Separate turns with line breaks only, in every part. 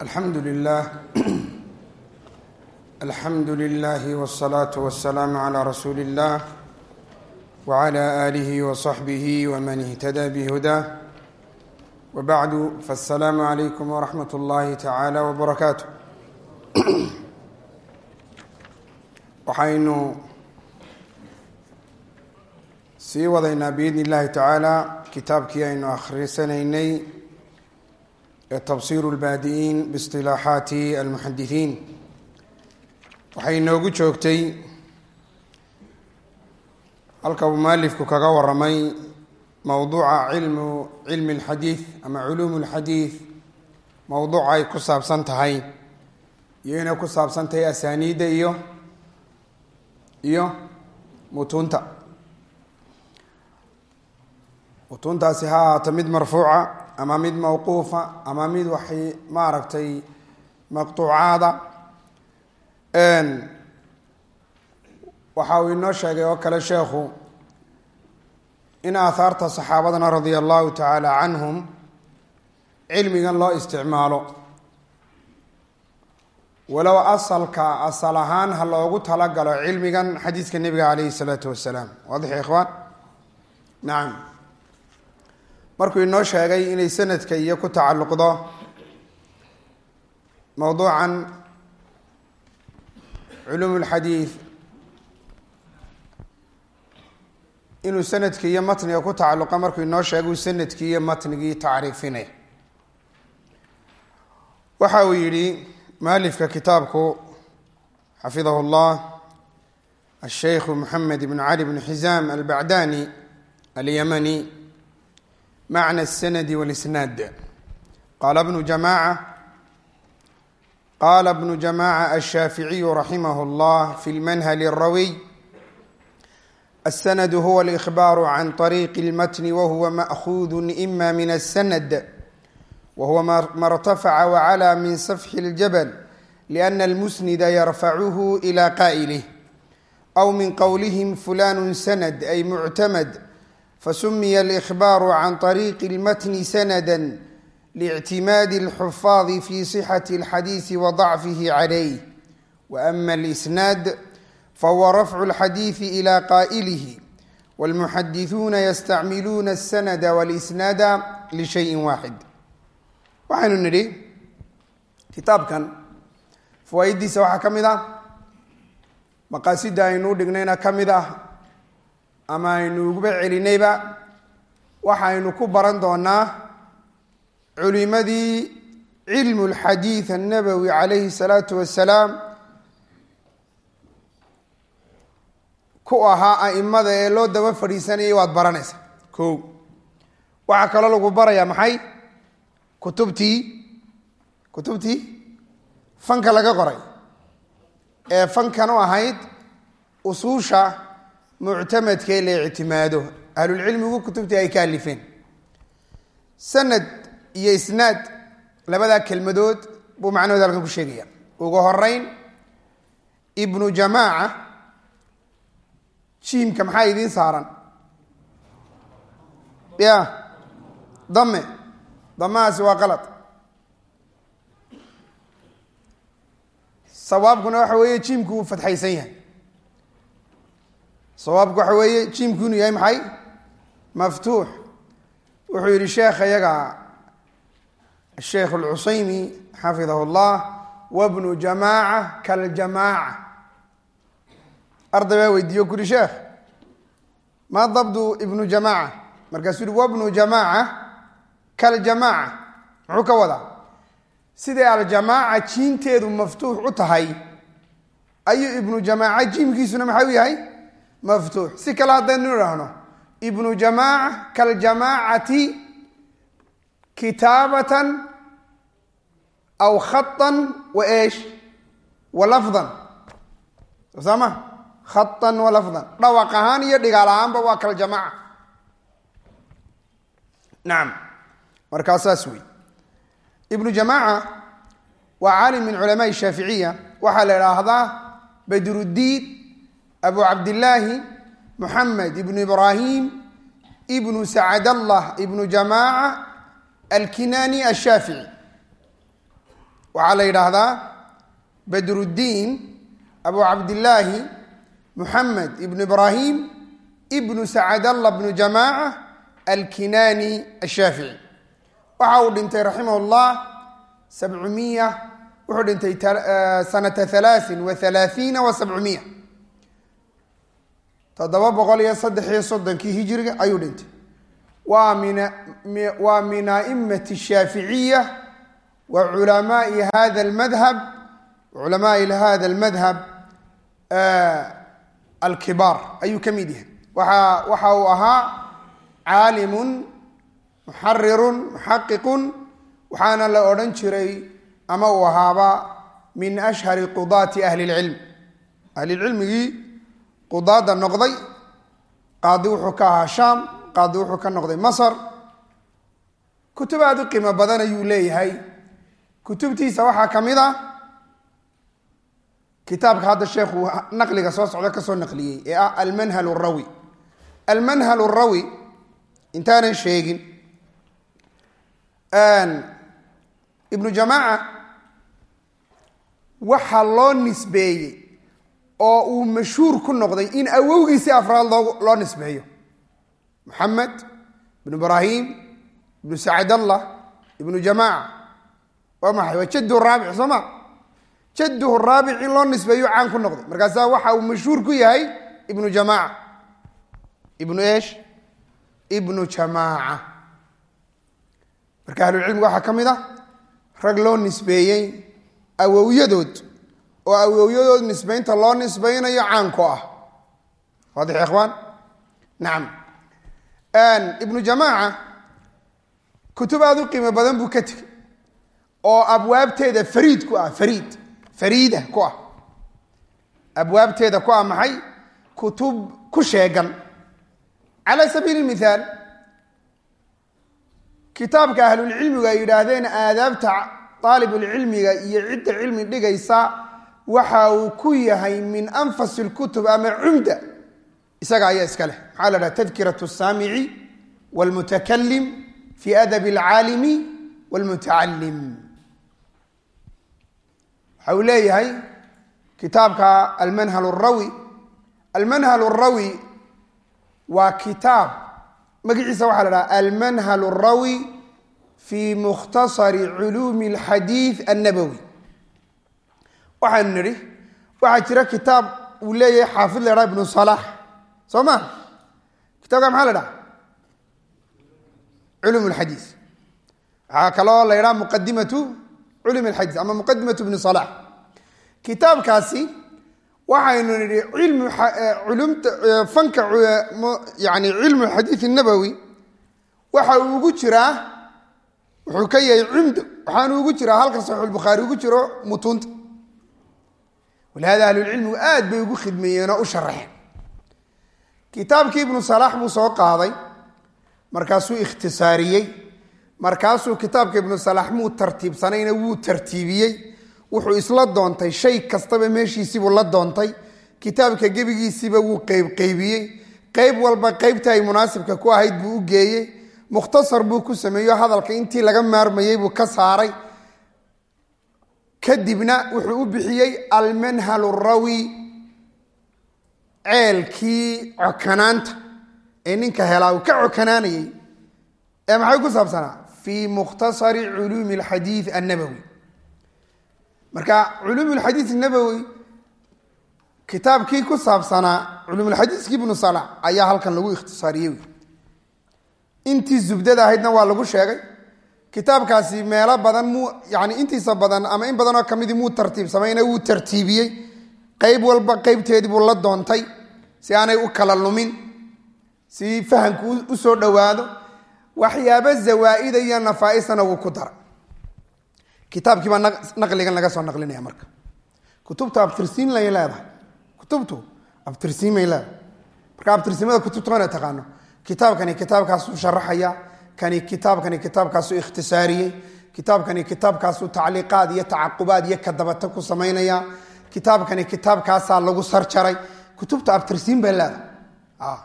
alxamdu lilah alxamdu lilahi wالsalaaةu wasalaamu عlى rasuuli اllah wعlى alihi wصaxbihi wman اhtada bhudah wbacdu faالsalaamu عalaykum wraxmat اllahi tacala wbarakaatu waxaynu sii wadaynaa biidni اllahi tacaala kitaabkii aynu akhrisanaynay ee tafsir اlbaadi'iin biاsilaaxaati almuxadisiin waxay inoogu joogtay halka uu mualifku kaga waramay mowduuca cilmu cilmi اlxadiid ama culuum اlxadiid mowduuca ay ku saabsan tahay iyo inay ku saabsan tahay asaaniidda iyo iyo mutuunta mutuuntaasi ha ahaato mid marfuuca ama mid mawquufa ama mid waxay maaragtay maqtuucaada. Waxa uu inoo sheegay oo kale sheekhu in aahaarta saxaabadana radia allahu tacaala canhum cilmigan loo isticmaalo. Walow asalka asal ahaan ha loogu talagalo cilmigan xadiiska nebiga calayhi salaatu wasalaam. Waadix ikhwaan? Nacam markuu inoo sheegay inay sanadka iyo ku tacalluqdo mowduucan culuum اlxadiid inuu sanadki iyo matniga ku tacalluqa markuu inoo sheegay sannadkii iyo matnigii tacriifinay. Waxa uu yidhi mualifka kitaabku xafidahu اllah asheikhu moxamed bn cali bn xizaam albacdani alyamani macna الsanadi wاlisnaad qaala bnu jamaca qala bnu jamaca alshaaficiyu raximah اllah fi lmanhal الrawiy السند هو الإخبار عن طريق المتن وهو مأخوذ إما من السند وهو ما ارتفع وعلى من سفح الجبل لأن المسند يرفعه إلى قائله أو من قولهم فلان سند أي معتمد فسمي الإخبار عن طريق المتن سندا لاعتماد الحفاظ في صحة الحديث وضعفه عليه وأما الإسناد فهو رفع الحديث إلى قائله والمحدثون يستعملون السند والإسناد لشيء واحد waxaynu nidhi kitaabkan fawaaiddiisa waxaa ka mid ah maqaasida aynuu dhignayna ka mid ah ama aynu uguba celinayba waxaynu ku baran doonaa culimadii cilmu lxadiid annabowi calayhi salaatu wasalaam ku ahaa aimada ee loo daba fadhiisanayay waad baranaysaa ko waxaa kaloo lagu barayaa maxay? Kutubtii kutubtii fanka laga qoray ee fankan u ahayd usuusha muctamadka ee la ictimaado. Ahlulcilmigu kutubtii ay ka alifeen sanad iyo isnaad labadaa kelmadood buu macnahood halkan ku sheegaya. Ugu horeyn ibnu jamaaca jiimka maxaa idiin saaran? Ya dame damahaasi waa qalad. Sawaabkuna waxa weeye jiimku uu fadxaysan yahay sawaabku waxa weeye jiimku inuu yahay maxay? Maftuux. Wuxuu yihi sheekha yaga asheikh alcusaymi xafidahu llah wabnu jamaaca kaljamaaca arday baa weydiiyo kuri sheekh maa dabdu ibnu jamaaca? Markaasuu yihi wabnu jamaaca kaljamaaca muxuu ka wadaa? Siday aljamaaca jiinteedu maftuux u tahay ayuu ibnu jamaaca jiimkiisuna maxay u yahay maftuux si kale haddaynu idhaahno ibnu jamaaca kaljamaacati kitaabatan aw khatan wa eesh wa lafdan. Soo ma wa lafdan. Dhawaq ahaan iyo dhigaal ahaanba waa kaljamaaca nacam markaa wey ibnu jamaaca waa caalim min culamaai shaaficiya waxaa la idhaahdaa badruddiin abu cabdillaahi moxamed ibnu ibraahim ibnu sacadallah ibnu jamaaca alkinaani ashaafici waxaa la yidhaahdaa badruddiin abu cabdillaahi muxamed ibnu ibraahim ibnu sacadalla bnu jamaaca alkinaani ashaafici waxa uu dhintay raximah llah sabcumiya wuxuu dhintay sanata halaain wa halaaiina wa sabcumiya toddoba boqol iyo saddex iyo soddonkii hijiriga ayuu dhintay. Waa min waa min aimati shaaficiya wa culamaai hada lmadhab culamaai hada almadhab alkibaar ayuu ka mid yahay. Waa waxa uu ahaa caalimun muxarirun muxaqiqun waxaana la odhan jiray ama uu ahaaba min ashhari qudaati ahli lcilm ahlilcilmigii qudaada noqday qaadi wuxuu ka ahaa shaam qaadi wuxuu ka noqday masar. Kutub aada u qiimo badan ayuu leeyahay. Kutubtiisa waxaa ka mid ah kitaabka hadda sheekhu naqliga soo socda ka soo naqliyey ee ah almanhal rawi almanhal rawi intaanan sheegin ibnu jamaaca waxaa loo nisbeeyey oo uu mashhuur ku noqday in awowgiisi afraad loo nisbeeyo. Moxamed ibnu ibraahim ibnu sacadallah ibnu jamaaca waa maxay? Waa jadduhu raabic soo ma? Jadduhu raabic in loo nisbeeyo caan ku noqday. Markaasaa waxa uu mashhuur ku yahay ibnu jamaaca ibnu esh ibnu jamaaca marka ahlulcilmiga waxaa ka mid ah rag loo nisbeeyey awowyadood oo awowyadood nisbeynta loo nisbeynayo caanku ah. Waadix ikhwaan? Nacam ibnu jamaaca kutub aada u qiimo badan buu ka tegay oo abwaabteeda fariid ku ah fariid fariida ku ah. Abwaabteeda ku ah maxay? Kutub ku sheegan. Cala sabiili mithaal kitaabka ahlulcilmigu ay yidhaahdeen aadaabta aalibulcilmiga iyo cidda cilmi dhigaysa waxa uu ku yahay min anfasi lkutub ama cumda. Isaga ayaa iska leh. Maxaa la dhaha tadkirat saamici wlmutakalim fi adab alcaalimi wlmutacalim waxa uu leeyahay kitaabka almanhal rawi almanhal rawi waa kitaab magaciisa waxaa la dhaha almanhal rawi fi mukhtasari culuumi alxadiid annabowi waxaanu nidhi waxaa jira kitaab uu leeyahay xaafid la dhaha ibnu salaax soo ma? Kitabka maxaa la dhaha culum lxadiid waxaa kaloo la ydhaha muqadimatu culum alxadiid ama muqadimatu ibni salaax kitaabkaasi waxaynu nidhi cilmu culumta fanka yani cilmu xadiid nabowi waxa uu ugu jiraa wuxuu ka yahay cumdo waxaanu ugu jiraa halka saxiixulbukhaari ugu jiro mutuunta walihada ahlulcilmigu aad bay ugu khidmeeyeen oo u sharaxeen kitaabkii ibnu salaax buu soo qaaday markaasuu ikhtisaariyey markaasuu kitaabka ibnu salaax muu tartiibsanayna wuu tartiibiyey. Wuxuu isla doontay shay kastaba meeshiisibuu la doontay kitaabka gebigiisiiba wuu qeybqeybiyey qeyb walba qeybta ay munaasibka ku ahayd buu u geeyey. Mukhtasar buu ku sameeyo hadalka intii laga maarmayey buu ka saaray kadibna wuxuu u bixiyey almanhal rawi ceelkii cokanaanta. Ee ninka helaa ka cokanaanayey ee maxay ku saabsanaa? Fii mukhtasari culuumi alxadiid annabowi marka culuum lxadiid nabowi kitaabkii ku saabsanaa culuumulxadiiskii ibnu salax ayaa halkan lagu ikhtisaariyey. Intii zubdada ahaydna waa lagu sheegay kitaabkaasi meelo badan muu yani intiisa badan ama in badanoo kamidii muu tartiibsamayna wuu tartiibiyey. Qeyb walba qeybteedii buu la doontay si aanay u kala lumin si fahamku u soo dhowaado. Waxyaabo zawaa-ida iyo nafaa-isana wuu ku daray. Kitaabkiibaa naqligan laga soo naqlinaya marka. Kutubta abtirsiin lay leedahay. Kutubtu abtirsiin bay leedahay. Marka abtirsimada kutubta taqaano kitaabkani kitaabkaasuu sharaxaya kani kitaabkani kitaabkaasuu ikhtisaariyey kitaabkani kitaabkaasuu tacliiqaad iyo tacaqubaad iyo kadabata ku samaynaya kitaabkani kitaabkaasaa lagu sarjaray kutubta abtirsiin bay leedahay.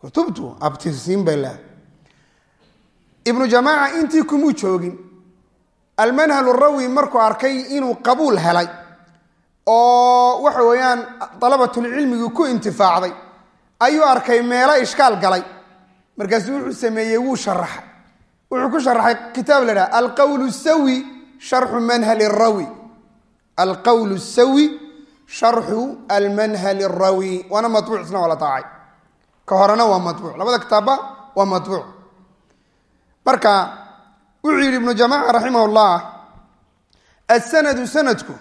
Kutubtu abtirsiin bay leedahay. Ibnu jamaaca intii kumuu joogin almanhal rawi markuu arkay inuu qabuul helay oo waxa weeyaan dalabatulcilmigii ku intifaacday ayuu arkay meelo ishkaal galay markaasuu wuxuu sameeyey wuu sharaxay. Wuxuu ku sharaxay kitaab la dhaha alqawl sawi sharxu manhal rawi. Alqawl sawi sharxu almanhal rawi. Waana mabuuc isna waa la taacay. Ka horena waa mabuuc labada kitaabba waa mabuuc marka wuxuu yidhi ibnu jamaca raximah llah asanadu sanadku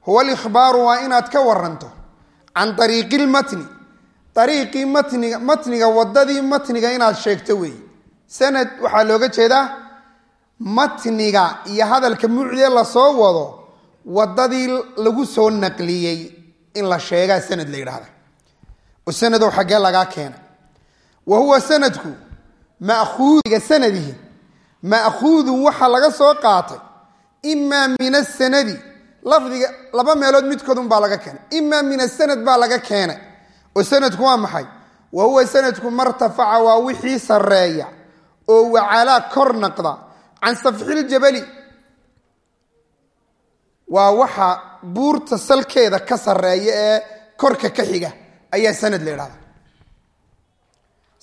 huwa alikhbaaru waa inaad ka waranto can ariiqi lmatni ariiqii matniga matniga wadadii matniga inaad sheegto weeye sanad waxaa looga jeedaa matniga iyo hadalka mucdee la soo wado wadadii lagu soo naqliyey in la sheegaa sanad la yidhahda oo sanadow xaggee lagaa keena. Wa huwa sanadku ma'khuudiga sanadihi ma'khuudun waxaa laga soo qaatay imaa min asanadi lafdiga laba meelood midkoodun baa laga keenay imaa min asanad baa laga keenay oo sanadku waa maxay? Wa huwa sanadku martafaca waa wixii sareeya oo wacalaa kor naqda. Can safxiljabali waa waxa buurta salkeeda ka sareeya ee korka ka xiga ayaa sanad la idhahdaa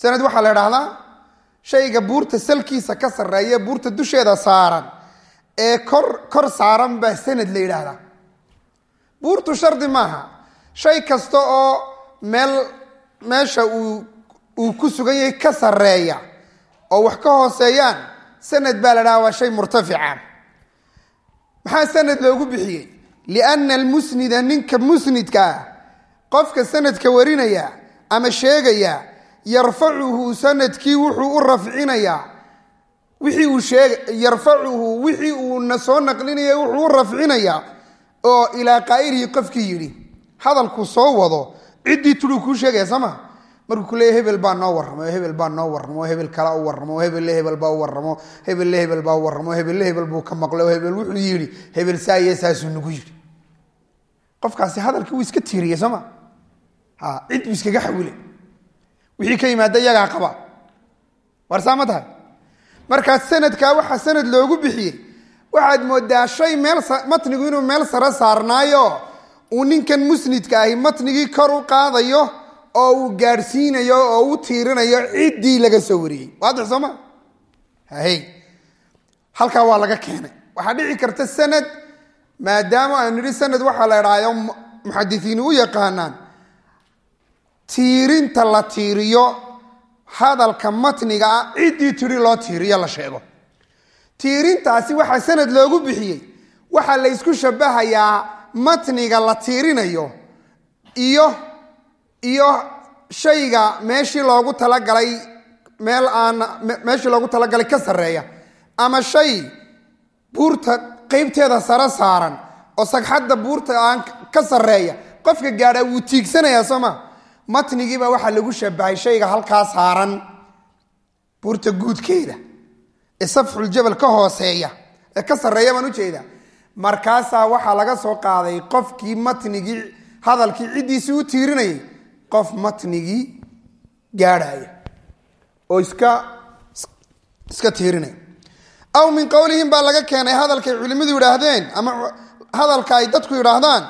sanad waxaa la idhahdaa shayga buurta salkiisa ka sareeya buurta dusheeda saaran ee kor kor saaran baa sanad la yidhaahdaa buurtu shardi maaha shay kasta oo meel meesha uu uu ku sugan yahay ka sareeya oo wax ka hooseeyaan sanad baa la dhaha waa shay murtafica. Maxaa sanad loogu bixiyey? Lianna almusnida ninka musnidka ah qofka sanadka warinaya ama sheegaya yarfacuhu sannadkii wuxuu u rafcinayaa wixii uu sheeg yarfacuhu wixii uuna soo naqlinaya wuxuu u rafcinayaa oo ilaa qaa'ilihi qofkii yidhi hadalku soo wado ciddii tuduu kuu sheegaya soo ma? Markuu ku leeya hebel baa noo warramo hebel baa noo warramo hebel kala u warramo hebelle hebel baa u warramo hebelle hebel baa u warramo hebelle hebel buu ka maqlo hebel wuxuu yidhi hebel saaye saasuu nagu yidhi. Qofkaasi hadalkii wuu iska tiiriyey soo ma? Ha cid buu iskaga xawilay. Wixii ka yimaada iyagaa qaba. Warsaa ma tahay? Markaa sanadkaa waxaa sanad loogu bixiyey waxaad moodaa shay meel matnigu inuu meel sare saarnaayo uu ninkan musnidka ahi matnigii kor u qaadayo oo uu gaadhsiinayo oo u tiirinayo ciddii laga soo wariyey. Waadix soo ma? Halkaa waa laga keenay. Waxaa dhici karta sanad maadaama aanu nidhi sanad waxaa la idhaayo muxadisiini u yaqaanaan tiirinta la tiiriyo hadalka matniga ah ciddii tiri loo tiiriyo la sheego. Tiirintaasi waxaa sanad loogu bixiyey. Waxaa la ysku shabahayaa matniga la tiirinayo iyo iyo shayga meeshii loogu talagalay meel aan meeshii loogu talagalay ka sarreeya. Ama shay buurta qeybteeda sare saaran oo sagxadda buurta aan ka sarreeya. Qofka gaadhaa wuu tiigsanayaa soo ma? Matnigiiba waxaa lagu shabahay shayga halkaa saaran buurta guudkeeda ee safxuljabal ka hooseeya ee ka sarreeya baan ujeeda markaasaa waxaa laga soo qaaday qofkii matnigii hadalkii ciddiisii u tiirinayay qof matnigii gaadhaya oo iska iska tiirinaya aw min qowlihim baa laga keenay hadalkay culimmadu yidhaahdeen ama hadalka ay dadku yidhaahdaan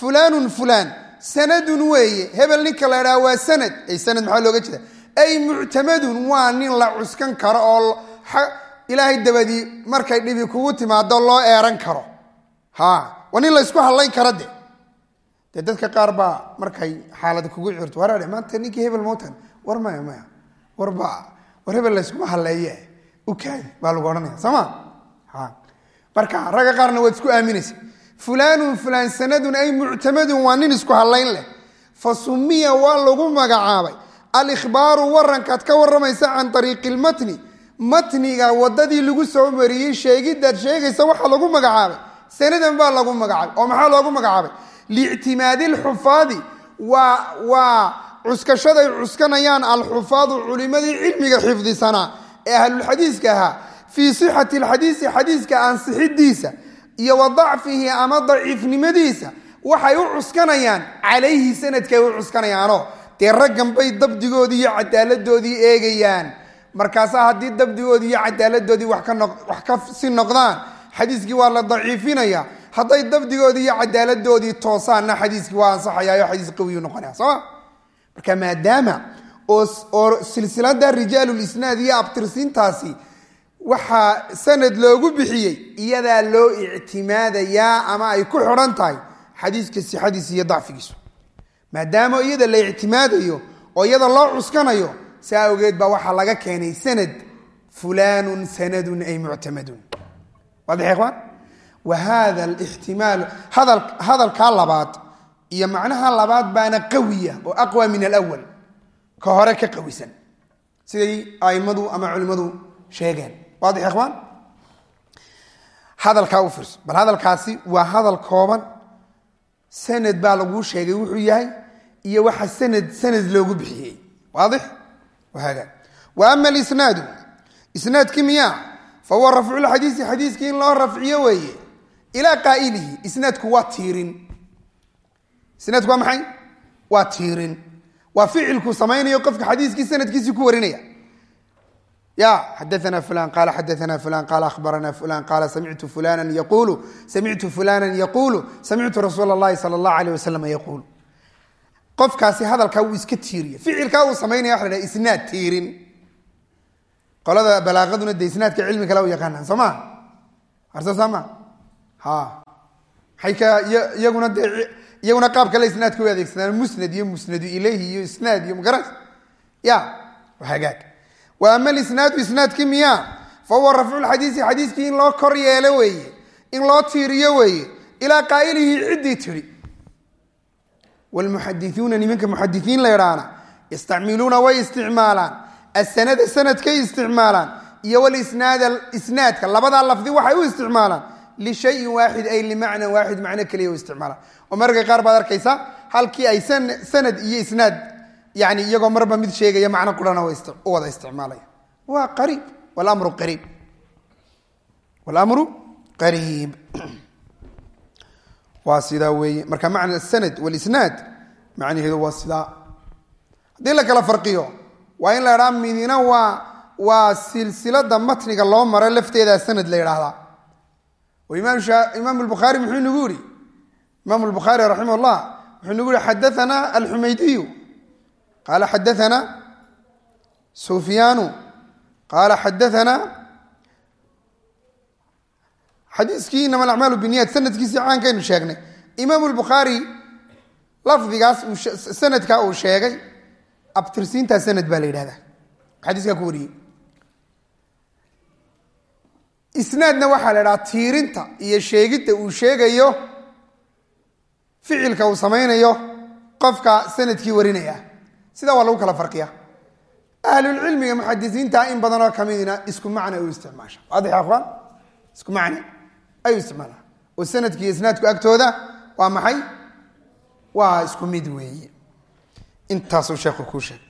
fulaanun fulaan sanadun weeye hebel ninka la idhaha waa sanad. Ay sanad maxaa looga jeeda ay muctamadun waa nin la cuskan karo oo ilaahay dabadii markay dhibi kugu timaado loo eeran karo waa nin la ysku hadlayn karo de dee dadka qaar baa markay xaalad kugu cirto waraadhe maanta ninkii hebel mautan war maya maya. Warba war hebel la yskuma hadleeye. Ukaadi baa lagu odhanaya. Soo ma? Ha. Marka ragga qaarna waad isku aaminaysa fulaanun fulaan sanadun ay muctamadun waa nin isku hadlayn leh. Fa sumiya waa lagu magacaabay. Alikhbaaru warankaad ka waramaysa can ariiqi lmatni matniga wadadii lagu soo mariyey sheegidaad sheegaysa waxaa lagu magacaabay sanadan baa lagu magacaabay oo maxaa loogu magacaabay? Liictimaadi alxufaadi. Waa waa cuskashaday cuskanayaan alxufaadu culimadii cilmiga xifdisanaa ee ahlulxadiiska ahaa. Fii sixati alxadiisi xadiiska ansixidiisa iyo wa dacfihi ama daciifnimadiisa waxay u cuskanayaan calayhi sanadkay u cuskanayaanoo. Dee raggan bay dabdigoodii iyo cadaaladoodii eegayaan. Markaasaa haddii dabdigoodii iyo cadaaladoodii wax ka si noqdaan xadiiskii waa la daciifinaya. Hadday dabdigoodii iyo cadaaladoodii toosaanna xadiiskii waa ansaxayaayo xadiis qawiyu noqonaya sooma marka maadaama oo silsilada rijaalulisnaad iyo abtirsiintaasi waxaa sanad loogu bixiyey iyadaa loo ictimaadayaa ama ay ku xidhan tahay xadiiska sixadiisa iyo dacfigiisu. Maadaama iyada la ictimaadayo oo iyada loo cuskanayo saa awgeed baa waxaa laga keenay sanad fulanun sanadun ay muctamadun waadix ikhwaan wa hada alixtimaalu hadalkaa labaad iyo macnaha labaad baana qawiya oo aqwa min alwal ka hore ka qawisan. Siday aimadu ama culimmadu sheegeen. Waadix hadalkaa u fiirso bal hadalkaasi waa hadal kooban. Sanad baa laguu sheegay wuxuu yahay iyo waxa sanad sanad loogu bixiyey. Waadix? Wahaga wa ama alisnaadu. Isnaadkii miyaa fa huwa rafculxadiisi xadiiskii in loo rafciyo weeye ilaa qaa'ilihi isnaadku waa tiirin isnaadku waa maxay waa tiirin waa ficilku samaynayo qofka xadiiskii sanadkiisii ku warinaya ya xadaana fulan qaala xadaana fulan qaala ahbarana fulan qaala samictu fulana yaqulu samictu fulana yaqulu samictu rasuula اllahi sala اllah alيh wasalam yaquulu qofkaasi hadalkaa wuu iska tiiriya ficilkaa uu samaynaya waxa la dhaha isnaad tiirin qolada balaaqaduna de isnaadka cilmi kale u yaqaanaan soo ma? Arsa saa ma? Ha. Maxay ka iyaguna dee iyaguna qaab kale isnaadka u adeegsadaan musnad iyo musnadu ilayhi iyo isnaad iyo magaras ya hagaag wa ama alisnaadu isnaadkii miya? Fa huwa rafculxadiisi xadiiskii in loo kor yeelo weeye in loo tiiriyo weeye ilaa qaa'ilihi ciddii tidhi wlmuxadisuuna nimanka muxadisiin la ydhaana yastacmiluuna way isticmaalaan asanada sanadkay isticmaalaan. Iyo walisnaad isnaadka labadaa lafdi waxay u isticmaalaan. Lishayin waaxid ay limacnan waaxid macno keliya u isticmaalaan. Oo mararka qaar baad arkaysa halkii ay sanad iyo isnaad yani iyagoo marba mid sheegaya macno qurana u wada isticmaalaya. Waa qariib wlmru qariib. Wlmru qariib. Waa sidaa weeye. Marka macna sanad walisnaad macnaheedu waa sidaa. Haddii la kala farqiyo waa in la idhaha midina waa waa silsilada matniga loo maro lafteeda sanad la yidhaahdaa. Oo imaam lbukhaari muxuu nagu yihi imaam lbukhaari raximah llah wuxuu nagu yihi xadaana alxumaydiyu qaala xadaana sufyaanu. Qaala xadaana xadiiskii inama alacmaalu biniyat sanadkiisii caankaynu sheegnay. Imaam lbukhaari lafdigaas sanadka uu sheegay abtirsiintaa sanad baa la yidhahdaa. Xadiiskaa ku wariyey. Isnaadna waxaa la idhaha tiirinta iyo sheegidda uu sheegayo ficilka uu samaynayo qofka sannadkii warinaya. Sidaa waa lagu kala farqiya. Ahlulcilmiga muxadisiinta in badanoo kamidina isku macna u isticmaasha waadix akhwaan isku macne ayuu isticmaala oo sanadki isnaadku agtooda waa maxay? Waa isku mid weeye intaasuu sheekhu kuu sheegay.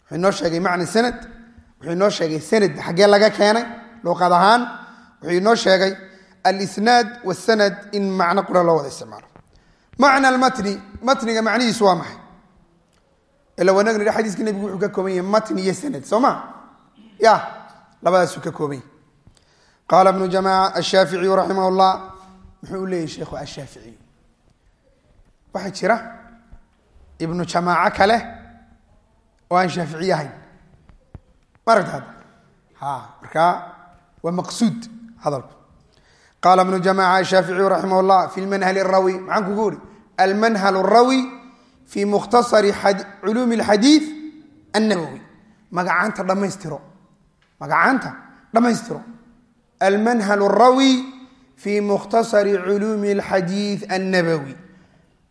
Wuxuu inoo sheegay macna sanad wuxuu inoo sheegay sanad xaggee laga keenay luqad ahaan wuxuu inoo sheegay alisnaad wasanad in macno qura loo wada isticmaalo. Macna almatni matniga macnihiisu waa maxay? Ila wanag nidhi xadiiska nebigu wuxuu ka kooban yahay matni iyo sanad soo ma? Ya labadaasuu ka kooban yahay. Qaala ibnu jamaca ashaaficiyu raximah muxuu u leeyahy sheikhu ashaaficiyu waxaa jira ibnu jamaaco kale oo aan shaaficiye ahayn. Ma aragta hadda ha markaa waa maqsuud hadalku qaala ibnu jamaca ashaaficiyu raximah llah fi lmanhal rawi maxaan kugu uri? Almanhal rawi fi mukhtasari culuumi alxadiid annawowi magacaanta dhammaystiro. Magacaanta dhammaystiro. Almanhal rawi fi mukhtasari culuumi alxadiid annabowi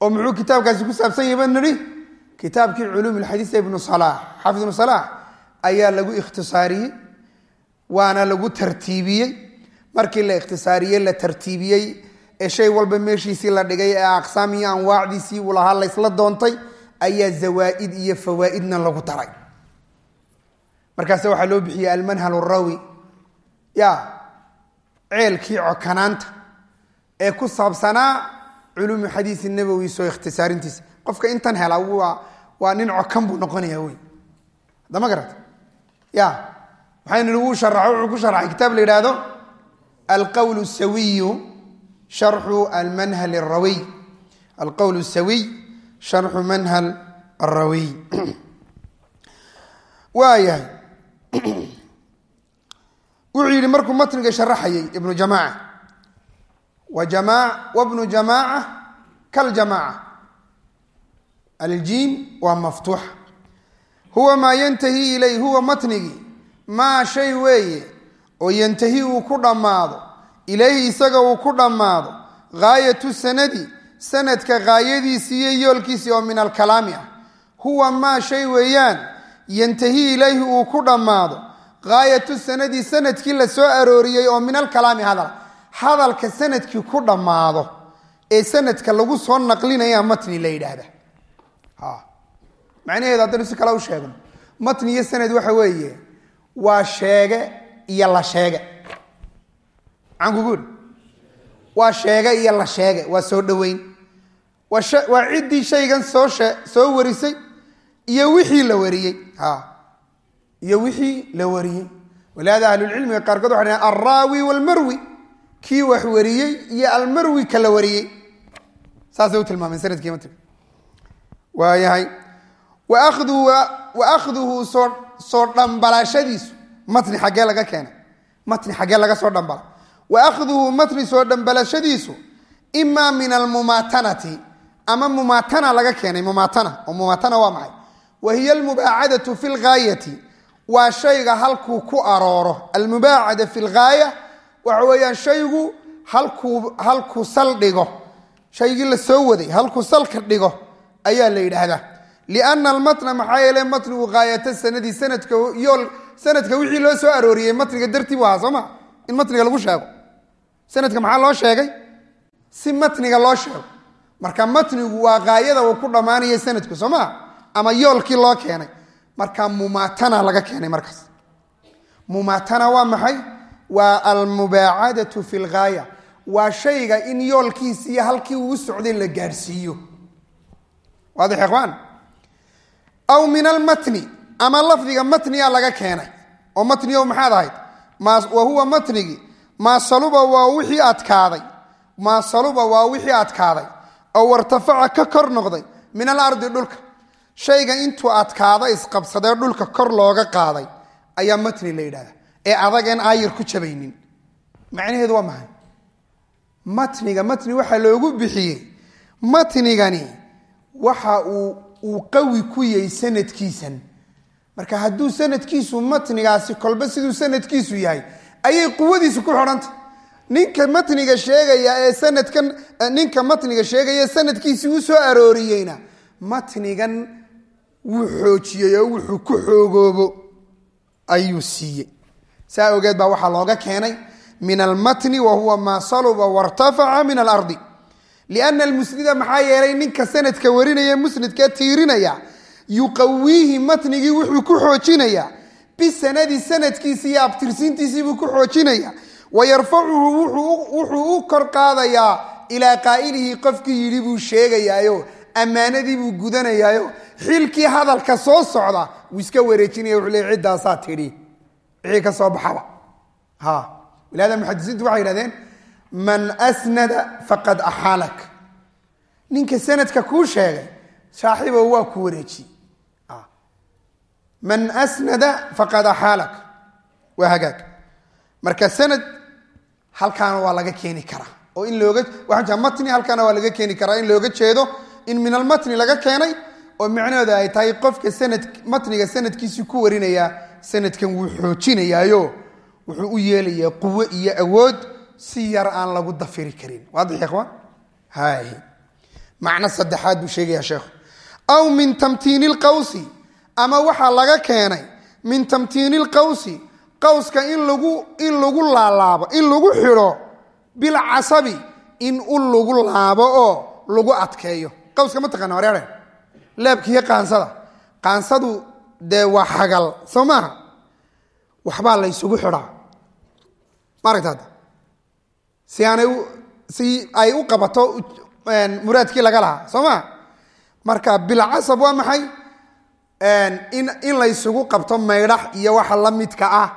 oo muxuu kitaabkaasi ku saabsan yahy baan nidhi? Kitaabkii culuum alxadiid ibnu salaax xaafid ibnu salaax ayaa lagu ikhtisaariyey waana lagu tartiibiyey. Markii la ikhtisaariyey la tartiibiyey ee shay walba meeshiisii la dhigay ee aqsaam iyo anwaacdiisii uu lahaa laysla doontay ayaa zawaaid iyo fawaaidna lagu daray markaase waxaa loo bixiyey almanhal rawi ya ceelkii cokanaanta ee ku saabsanaa culuumi xadiisi nabowi soo ikhtisaarintiisa qofka intan hela waa nin cokan buu noqonaya wey hadama garata ya maxaynu nihi wuu sharaxo wuxuu ku sharaxay kitaab la yidhaahdo alqowl sawiyu sharxu almanhal arawiy alqowl sawiy sharxu manhal arawiy waayahay. Wuxuu yidhi markuu matniga sharaxayay ibnu jamaaca wabnu jamaaca kaljamaaca aljiim waa maftuuxa. Huwa maa yantahi ilay huwa matnigii maa shay weeye oo yantahi uu ku dhammaado ilayhi isaga uu ku dhammaado gaayatu sanadi sanadka gaayadiisii iyo yoolkiisii oo min alkalaami ah. Huwa maa shay weeyaan yantahi ilayhi uu ku dhammaado gaayatu sanadi sannadkii la soo arooriyey oo min alkalaami hadalka sannadkii ku dhammaado ee sanadka lagu soo naqlinaya matni la yidhaahda. Macnaheedu haddaynu si kale u sheegno. Matni iyo sanad waxa weeye waa sheege iyo la sheege. Maxaan kugu uri waa sheege iyo la sheege waa soo dhoweyn. Waa ciddii shaygan soo soo warisay iyo wixii la wariyey. Iyo wixii la wariyey. Walihaada ahlulcilmiga qaarkood waxa dhahen alraawi walmarwi kii wax wariyey iyo almarwi ka la wariyey. saasay u tilmaameen sannadkii matniga waayahay wa akhduhu soo soo dhambalashadiisu. Matni xaggee laga keenay. Matni xaggee laga soo dhambala. Wa akhduhu matni soo dhambalashadiisu imaa min almumaatanati. Ama mumaatana laga keenay mumaatana. Oo mumaatana waa maxay? Wa hiya almubaacadatu fi lgaayati waa shayga halkuu ku arooro. Almubaacada fi lgaaya waxa weeyaan shaygu halkuu halkuu sal dhigo. Shaygii la soo waday halkuu salka dhigo ayaa la yidhaahdaa. Liana almatna maxaa yeele matnigu gaayata sanadi sanadka yool sanadka wixii loo soo arooriyey matniga dartii bu ahaa in matniga lagu sheego. Sanadka maxaa loo sheegay? Si matniga loo sheego. Marka matnigu waa gaayada uu ku dhammaanaya sanadku soo maa ama yoolkii loo keenay. Marka mumaatana laga keenay markaas. Mumaatana waa maxay waa almubaacadatu fi lgaaya waa shayga in yoolkiisi iyo halkii uu socday la gaadhsiiyo waadix ikhwaan aw min almatni ama lafdiga matniya laga keenay oo matniyo maxaad ahayd? Wa huwa matnigi maa saluba waa wixii adkaaday maa saluba waa wixii adkaaday oo wartafaca ka kor noqday min alardi dhulka. Shayga intuu adkaada isqabsadee dhulka kor looga qaaday ayaa matni la yidhahda ee adageen aayar ku jabaynin. Macnaheedu waa maxay? Matniga matni waxaa loogu bixiyey. Matnigani waxa uu qawi ku yahay sanadkiisan. Marka hadduu sanadkiisu matnigaasi kolba siduu sanadkiisu yahay ayay quwadiisu ku xidhantay ninka matniga sheegaya ee sanadkan ninka matniga sheegaya sanadkiisii u soo arooriyeyna matnigan wuu xoojiyey oo wuxuu ku xoogoobo ayuu siiyey saa ogeed baa waxaa looga keenay min almatni wa huwa maa saluba wartafaca min alardi liana almusnida maxaa yeelay ninka sanadka warinaya musnidka tiirinaya yuqawiihi matnigii wuxuu ku xoojinaya bisanadi sanadkiisi iyo abtirsiintiisiibuu ku xoojinaya wa yarfacuhu wuxuu u kor qaadayaa ilaa qaa'ilihi qofkii yidhi buu sheegayaayo ammaanadii buu gudanayaayo xilkii hadalka soo socda wuu iska wareejinaya wuxuu leey ciddaasaa tidhi wixii ka soo baxaba. Ha. Walaada muxadisiintu waxay yidhahdeen man asnada faqad axaalak. Ninka sanadka kuu sheegay saaxiibo waa ku wareeji man asnada faqad axaalak. Waa hagaag. Marka sanad halkaana waa laga keeni karaa oo in looga waxaan jaa matni halkaana waa laga keeni karaa in looga jeedo in min almatni laga keenay oo micnaheedu ay tahay qofka sanad matniga sanadkiisii ku warinaya sanadkan wuu xoojinayaayo wuxuu u yeelayaa quwo iyo awood si yar aan lagu dafiri karin. Waadix ikhwaan hay. Macno saddexaad buu sheegaya sheekhu aw min tamtiini lqawsi ama waxaa laga keenay min tamtiini lqawsi qawska in lagu in lagu laalaabo in lagu xidho bilcasabi in u lagu laabo oo lagu adkeeyo. Qawska ma taqana wareere leebkiiyo qaansada. Qaansadu dee waa xagal soo maaha waxbaa la ysugu xidhaa. Maaragta hadda? Si aanay si ay u qabato muraadkii laga lahaa soo maa marka bilcasab waa maxay? In laysugu qabto maydhax iyo waxa la midka ah.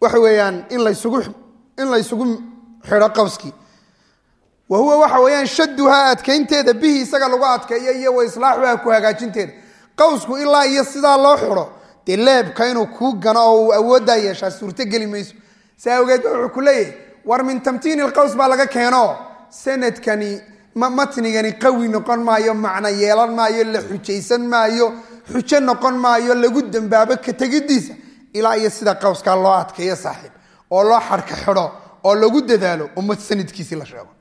Waxa weeyaan in laysugu in la ysugu xidho qawskii wa huwa waxa weeyaan shaduhaa adkaynteeda bihi isaga lagu adkeeyo iyo wa islaaxuhaa ku hagaajinteeda qawsku ilaa iyo sidaa loo xidho dee leebka inuu kuu gano oo uu awooddaa yeeshaa suurtogeli mayso. Saa awgeed wuxuu ku leeyahay war min tamtiini lqaws baa laga keeno. Sanadkani matnigani qawi noqon maayo macno yeelan maayo la xujaysan maayo xujo noqon maayo lagu dambaabo ka tegidiisa. Ilaa iyo sida qawskaa loo adkeeyo saaxiib. Oo loo xarka xidho oo lagu dadaalo ummad sanadkiisii la sheego.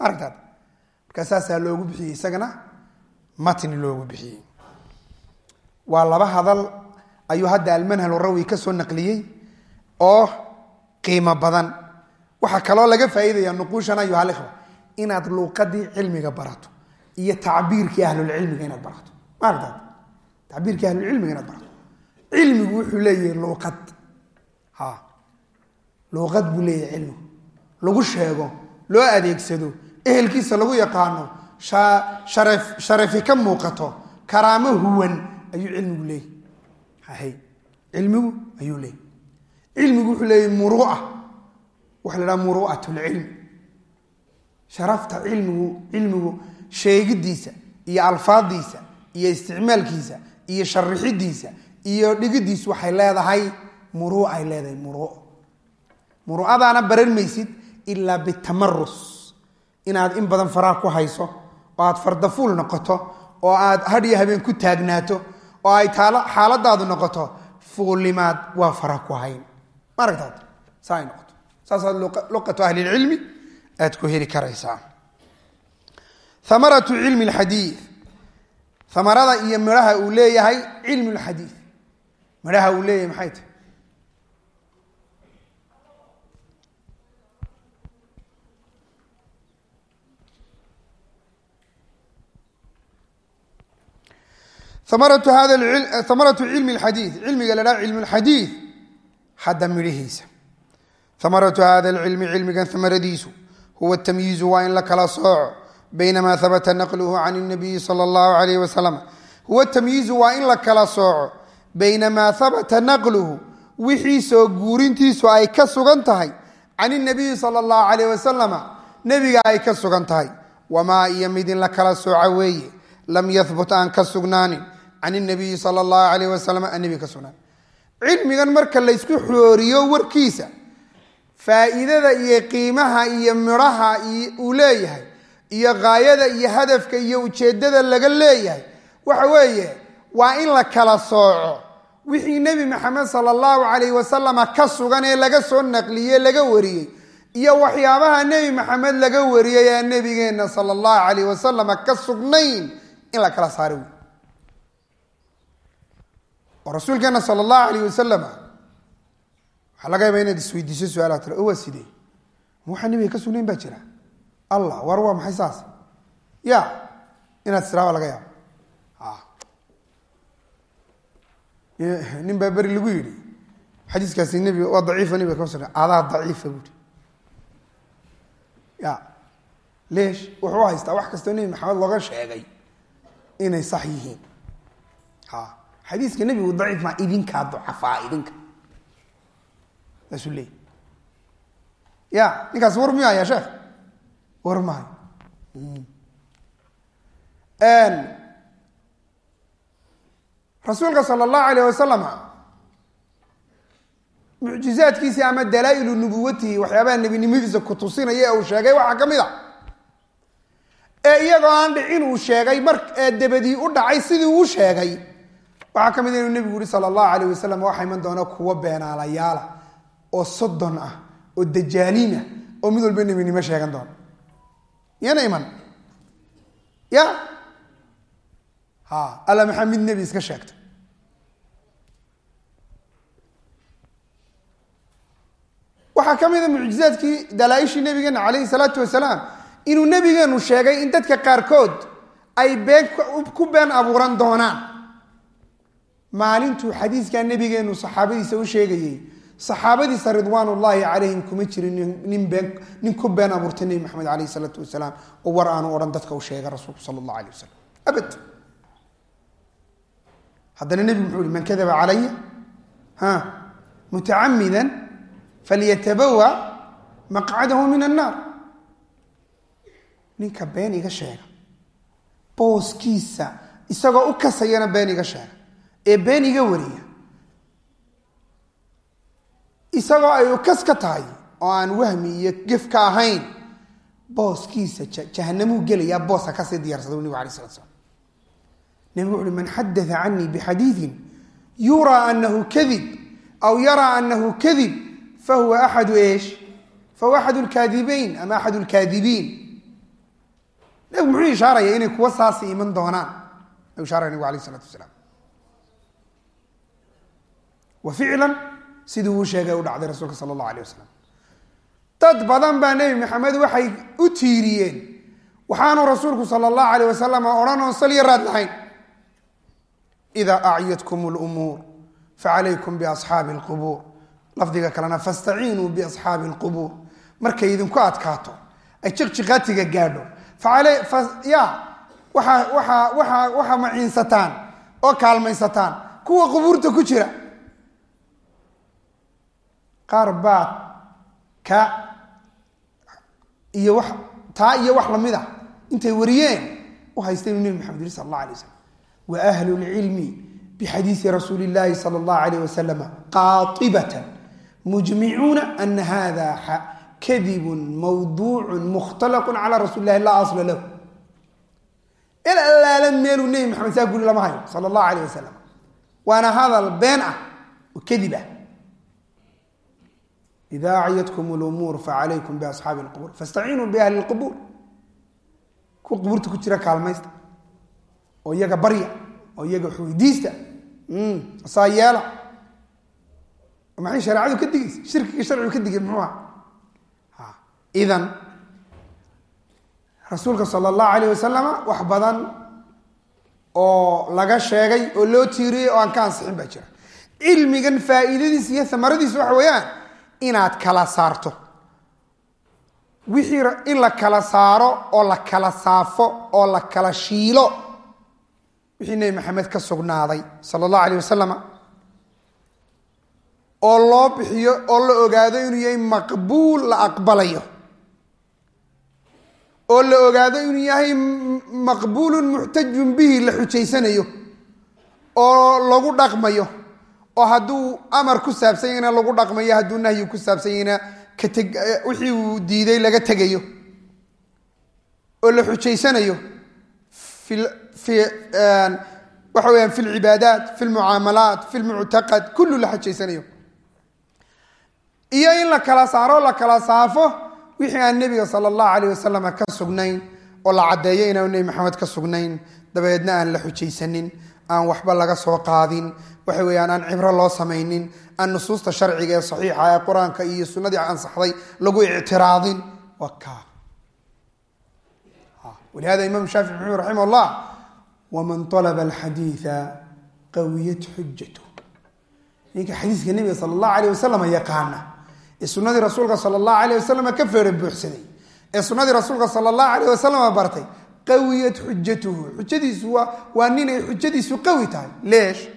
Markaa saasaa loogu bixiyey isagana matni loogu bixiyey waa laba hadal ayuu hadda almanhal rawi ka naqliyey oo qiimo badan. Waxaa kaloo laga faa'iidaya nuquushan ayuha alikhwa inaad luuqadii cilmiga barato iyo tacbiirkii ahlulcilmiga inaad barato. Maaragtaad tacbiirkii ahlulcilmiga inaad barato. Cilmigu wuxuu leeyahay luuqad ha. Luuqad buu leeyahay cilmigu. Lagu sheego loo adeegsado ehelkiisa lagu yaqaano sharafi ka muuqato karaamo huwan ayuu cilmigu leeyahy. Hay cilmigu ayuu leeyahy. Cilmigu wuxuu leeyahy murua. Waxa la dhaha muru'at sharafta cilmigu cilmigu sheegidiisa iyo alfaadiisa iyo isticmaalkiisa iyo sharixidiisa iyo dhigidiisu waxay leedahay muru ay leedahay muru muru'adaana baran maysid ilaa bitamarus inaad in badan faraha ku hayso oo aad fardafuul noqoto oo aad hadhiyo habeen ku taagnaato oo ay xaaladaadu noqoto fuullimaad waa fara ku hayn. Maaragtaad saa ay noqoto saasaad luqatu ahli lcilmi aad ku heli karaysaa. Amaratu cilmi lxadii amarada iyo midhaha uu leeyahay cilmi lxadii midhaha uu leeyahay maxay tahy amaratu cilmi lxadii cilmiga la dhaha cilmu lxadii hadda midhihiisa amaratu hada alcilmi cilmigan amaradiisu huwa tamyiizu waa in la kala sooco. Bayna ma habata naqluhu can nabiyi sala allahu alayh wasalam huwa tamyiizu waa in la kala sooco. Bayna maa habata naqluhu. Wixii soo guurintiisu ay ka sugan tahay. Can inabiyi sala allahu alayh wasalama nebiga ay ka sugan tahay. Wamaa iyo mid in la kala sooca weeye. Lam yahbut aan ka sugnaanin can inabiyi sala allahu alayh wasalam nebiga ka sugnaanin cilmigan marka laysku xooriyo warkiisa faa'iidada iyo qiimaha iyo midhaha uu leeyahay iyo gaayada iyo hadafka iyo ujeeddada laga leeyahay waxa weeye waa in la kala sooco wixii nebi maxamed sala allahu calayh wasalama ka sugan ee laga soo naqliyey laga wariyey iyo waxyaabaha nebi maxamed laga wariyey ee nebigeenna sala allahu calayh wasalama ka sugnayn in la kala saaro wey oo rasuulkeenna sala allahu calayh wasalama waxaa laga yaaba inaad isweydiiso su'aalaha tale o waa sidee? Waxaa nebiga ka sugnayn baa jira. Allah war waa maxay saas? Ya inaad istiraaba laga yaabo nin baa beri lagu yidhi. Xadiiskaasi nebiga waa daciifa nebiga kama sugna adaa daciifa buuri ya leesh wuxuu haystaa wax kastoo nebi maxamed looga sheegay inay sax yihiin. Ha xadiiska nebigu daciif maa idinkaa ducafaa idinka. Saasuu leeyay ya ninkaas war miyu hayaa sheekh? War mahay. Rasuulka sala allahu alayh wasalam mucjizaadkiisii ama dalaa'ilu nubuwatihi waxyaabaha nebinimadiisa ku tusinaya ee uu sheegay waxaa ka mid a ee iyagoo aan dhicin uu sheegay mar ee dabadii u dhacay sidii uu sheegay waxaa ka mid a inuu nebigu yihi sala allahu alayh wasalam waxaa iman doona kuwo beenaalayaala oo soddon ah oo dajaaliin ah oo mid walba nebinimo sheegan doona yana iman. Ya? Ha alla maxaa mid nebi iska sheegta waxaa ka mid a mucjizaadkii dalaa-ishii nabigeena calayhi salaatu wasalaam inuu nebigeenu sheegay in dadka qaarkood ay been ku been abuuran doonaan maalintuu xadiiskaa nebigeenu saxaabadiisa u sheegayey saxaabadiisa ridwaan ullaahi calayhim kuma jirin nin ku been abuurtay nebi maxamed calayhi salaatu wasalaam oo war aanu odhan dadka u sheegay rasuulku sala allahu alayh wasalam abad haddana nebigu muxuu ihi man kadaba calaya ha mutacamidan falyatabawa maqcadahu min annaar. Ninka been iga sheega. Booskiisa isagoo u kasayana been iga sheega ee been iga wariya. Isagoo ay ukas ka tahay oo aan wahmi iyo gef ka ahayn booskiisa jahanamuu gelayaa booska ka sii diyaarsada nebigu alay slat slam nebigu wuxu uhi man xadaa canii bixadiiin yuraa anahu kadib aw yaraa anahu kadib fahuwa axadu eesh? Fahuwa axad lkaadibeyn ama axad lkaadibiin nebigu muxuu ishaaraya inay kuwa saasi iman doonaan. Ayuu ishaaraya nebigu alayh isalaatu wasalaam wa ficlan sidii uu sheegay u dhacday rasuulka sala allahu alayh wasalam dad badan baa nebi maxamed waxay u tiiriyeen waxaanu rasuulku sala allahu alayh wasalam odhan oon salyo raad lahayn. Idaa acyadkum lumuur facalaykum biasxaabi alqubuur lafdiga kalena fastaciinuu biasxaabi alqubuur markay idinku adkaato ay jiqjiqaatiga gaadho. Waxaa maciinsataan oo kaalmaysataan. Kuwa qubuurta ku jira qaar baa ka iyo wa taa iyo wax la mid a intay wariyeen u haysta inuu nebi maxamed yiri sal allah alay waslam wa ahlu lcilmi bixadiisi rasuuli llahi sala allahu alayh wasalama qaatibatan mujmicuuna ana hada kadibun mawduucun mukhtalaqun cala rasuuli lahi laa asla lahu. Il allaala meeluu nebi maxamed saa guri lama hayo sala allahu alayh wasalam waana hadal been ah oo kadib ah ida acyadkum lumuur facalaykum biasxaabi lqubuur fastaciinuu biahli lqubuur kuwa qubuurta ku jira kaalmaysta oo iyaga barya oo iyaga xuydiista saa yeela maxay shareecadu ka digaysa shirkiga sharcigu ka digay muxuu aha idan rasuulka sala allahu alayh wasalama wax badan oo laga sheegay oo loo tiiriyey oo aan ka ansixin baa jira cilmigan faa'iidadiisa iyo inaad kala saarto. Wixii in la kala saaro oo la kala saafo oo la kala shiilo. Wixii nebi maxamed ka sugnaaday sala allahu alayh wasalam oo loo bixiyo oo la ogaado inuu yahay maqbuul la aqbalayo. Oo la ogaado inuu yahay maqbuulun muxtajun bihi la xujaysanayo oo lagu dhaqmayo oo hadduu amar ku saabsan yahna lagu dhaqmayo hadduu nahyi ku saabsan yahna wixii uu diiday laga tegayo oo la xujaysanayo waxa weyaan fi lcibaadaat fi lmucaamalaat fi lmuctaqad kullu la xujaysanayo. Iyo in la kala saaro la kala saafo wixii aan nebiga sala allahu alayh wasalam ka sugnayn oo la caddeeyo inaanu nebi maxamed ka sugnayn dabeedna aan la xujaysanin aan waxba laga soo qaadin. Waxa weeyaan aan cibro loo samaynin aan nusuusta sharciga ee saxiixa ee qur'aanka iyo sunnadii ansaxday lagu ictiraadin. Waa kaa walihada imaam shaafici muxuu raximah llah waman alaba alxadiida qawiyat xujatu ninka xadiiska nebiga sala allahu alayh wasalam yaqaana ee sunnadii rasuulka sala allahu alayh wasalam ka feera buuxsaday ee sunnadii rasuulka sala allahu alayh wasalam bartay qawiyat xujatuhu xujadiisu waa ninay xujadiisu qawi tahay. Leesh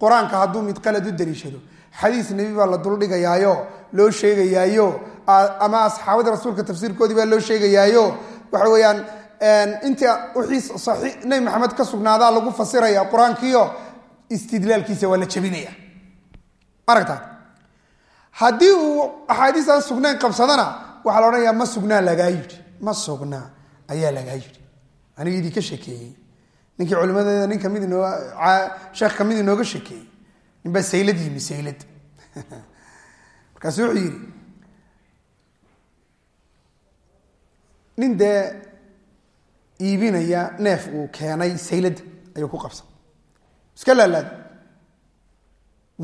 qur'aanka hadduu mid qalad u daliishado xadiis nebi baa la duldhigayaayo loo sheegayaayo. Ama asxaabada rasuulka tafsiirkoodii baa loo sheegayaayo. Waxa weeyaan inta wixii nebi maxamed ka sugnaadaa lagu fasiraya qur'aankiio istidlaalkiisa waa la jabinaya. Maragta haddii uu axaadiis aan sugnayn qabsadana waxaa la odhanayaa ma sugnaa lagaa yidhi ma sugnaa ayaa lagaa yidhi aniga idinka sheekeeyey. Ninkii culimadeeda nin ka mid inoo sheekh ka mid inooga sheekeeyey. Ninbaa saylad yimi saylad. Markaasu wuxuu yidhi nin dee iibinaya neef uu keenay sayladda ayuu ku qabsan. Iska laalaada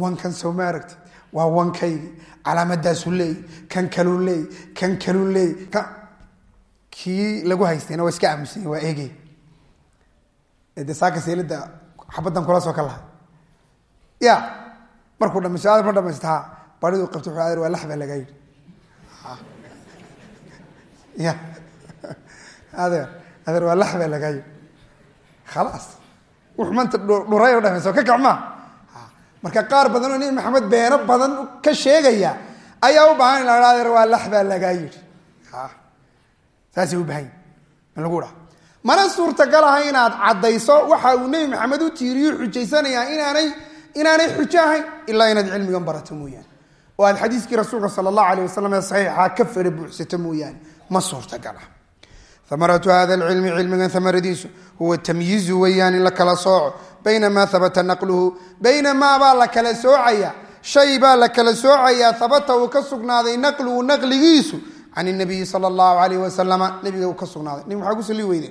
wankan soo ma aragti waa wankaygi calaamadaasu leey kan kaluu leey kan kaluu leey kii lagu haystayna waa iska aamusanya waa eegey de saaka saylada xabaddan kula soo ka lahay ya markuu dhamaysto adeer ma dhamaysta ha bariduu qabto wuxuu adeer waa lax lagaa yidhi. Ya adeer adeer waa lax lagaa yidhi. Khalaas wux manta dhuray o dhamayso ka maa marka qaar badan oo nebi maxamed beeno badan ka sheegaya ayaa u baahan in la adeer waa lax lagaa yidhi saasay u baahan in lagu dhaha mana suurtagal aha inaad caddayso waxa uu nebi maxamed u tiiriyo xujaysanayaa inaanay inaanay xujo ahayn ilaa inaad cilmigan barato mooyaane. Oo aad xadiiskii rasuulka sala allahu alayh wasalam ee saxiixa ka fara buuxsato mooyaane. Ma suurtagal ah. Amaratu hada lcilmi cilmigan amaradiisu huwa tamyiizu weeyaan in la kala sooco. Bayna maa habata naqluhu bayna maa baa la kala soocaya shay baa la kala soocayaa habata uu ka sugnaaday naqluhu can nabiyi sala allahu alayh wasalama nabiga ka sugnaaday nabig maxaa ku sali weyde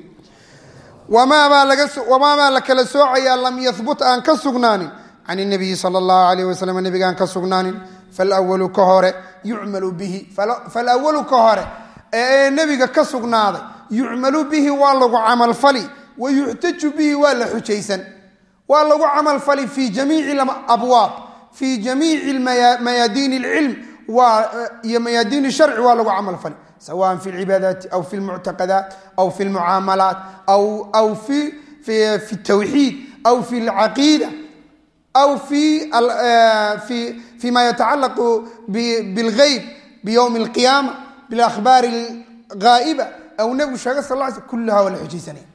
wamaabaa la kala soocayaa lam yahbut aan ka sugnaanin can nabiyi sala allahu alayh wasalam nabiga ka sugnaanin falwalu ka hore yucmalu bihi falwalu ka hore ee nebiga ka sugnaaday yucmalu bihi waa lagu camalfali wa yuxtaju bihi waa la xujaysan waa lagu camalfali fi jamiici abwaab fi jamiici mayaadiin اlcilm Eh, iyo mayaadiin sharci waa lagu camal fali. Sawaan fi lcibaadaati aw fi lmuctaqadaat aw fi lmucaamalaat aw fi tawxiid aw fi lcaqiida aw fi eh, ma yatacalaqu bilgeyb bywmi اlqiyaama bilakhbaari اlghaa'iba aw nebigu sheega sal l sl kullaha waa la xojaysanaya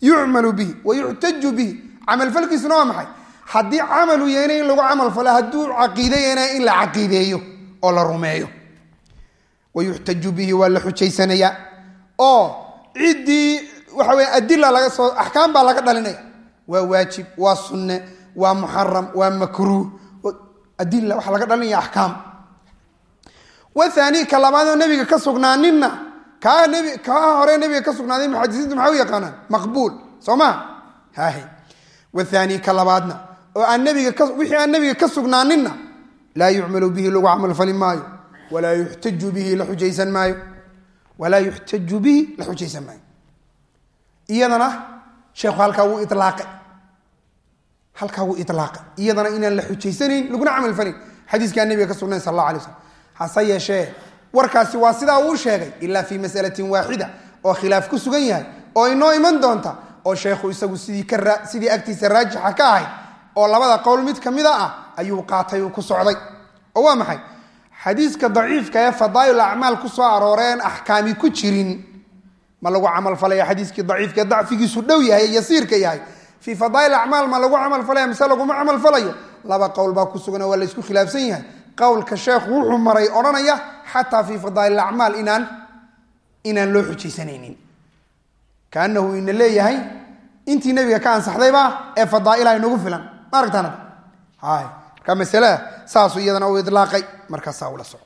yucmalu bihi wa yuxtaju bihi. Camalfalkiisuna waa maxay? Haddii camalu yeena in lagu camal falo hadduu caqiido yeena in la caqiideeyo oo la rumeeyo. Wa yuxtaju bihi waa la xujaysanayaa oo ciddii waxa weye adila laga soo axkaam baa laga dhalinaya. Waa waajib waa sunne waa muxaram waa makruuh adila waxaa laga dhalinaya axkaam. Wathani ka labaadoo nebiga ka sugnaaninna nebi kaa hore nebiga ka sugnaaday muxadisiintu maxay u yaqaanaan maqbuul. Soo ma? Hahe wathani ka labaadna. Oo aan nebiga ka wixii aan nebiga ka sugnaaninna laa yucmalu bihi lagu camalfali maayo walaa yuxtaju bihi la xujaysan maayo walaa yuxtaju bihi la xujaysan maayo iyadana sheekhu halkaa wuu ilaaqay halkaa wuu ilaaqay iyadana inaan la xujaysanayn laguna camalfalayn xadiiskaan nebiga ka sugnayn sal allah alay slam hase yeeshee warkaasi waa sidaa uu sheegay ilaa fi masalatin waaxida oo khilaaf ku sugan yahay oo inoo iman doonta oo sheekhu isagu sidii agtiisa raajixa ka ahayd oo labada qowl mid kamida ah ayuu qaatay uu ku socday. Oo waa maxay? Xadiiska daciifka ee fadaa'il acmaal ku soo arooreen axkaami ku jirin. Ma lagu camalfalaya xadiiskii daciifka dacfigiisu dhow yahay yasiirka yahay. Fii fadaa'il acmaal ma lagu camalfalaya mise laguma camalfalayo laba qowl baa ku sugan oo waa la isku khilaafsan yahay. Qowlka sheekhu wuxuu maray odhanaya xataa fii fadaa'il acmaal inaan inaan loo xujaysanaynin. Kaanahu ina leeyahay intii nebiga ka ansaxdayba ee fadaa'ilaha inagu filan. Ma marka masalada saasuu iyadana u idlaaqay markaasaa ula soco.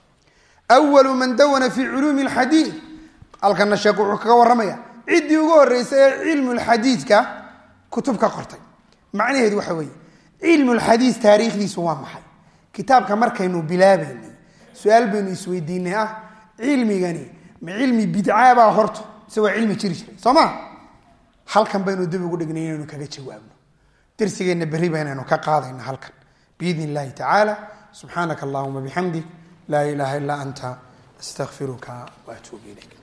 Awalu man dawana fii culuumi alxadiid halkana sheekhu wuxuu kaga warramaya ciddii ugu horreysay ee cilmu lxadiidka kutub ka qortay. Macnaheedu waxa weeye cilmu lxadiid taariikhdiisu waa maxay? Kitaabka markaynu bilaabaynay su'aal baynu isweydiinay ah cilmigani ma cilmi bidcaabaa horto mise waa cilmi jiri jiray soo ma? Halkan baynu dib ugu dhignay inaynu kaga jawaabno. Darsigeenna berri ba ka qaadayno halkan biidn illahi tacaala subxaanaka allahuma bixamdik laa ilaaha illaa anta astaqfiruka waatuubu ilayk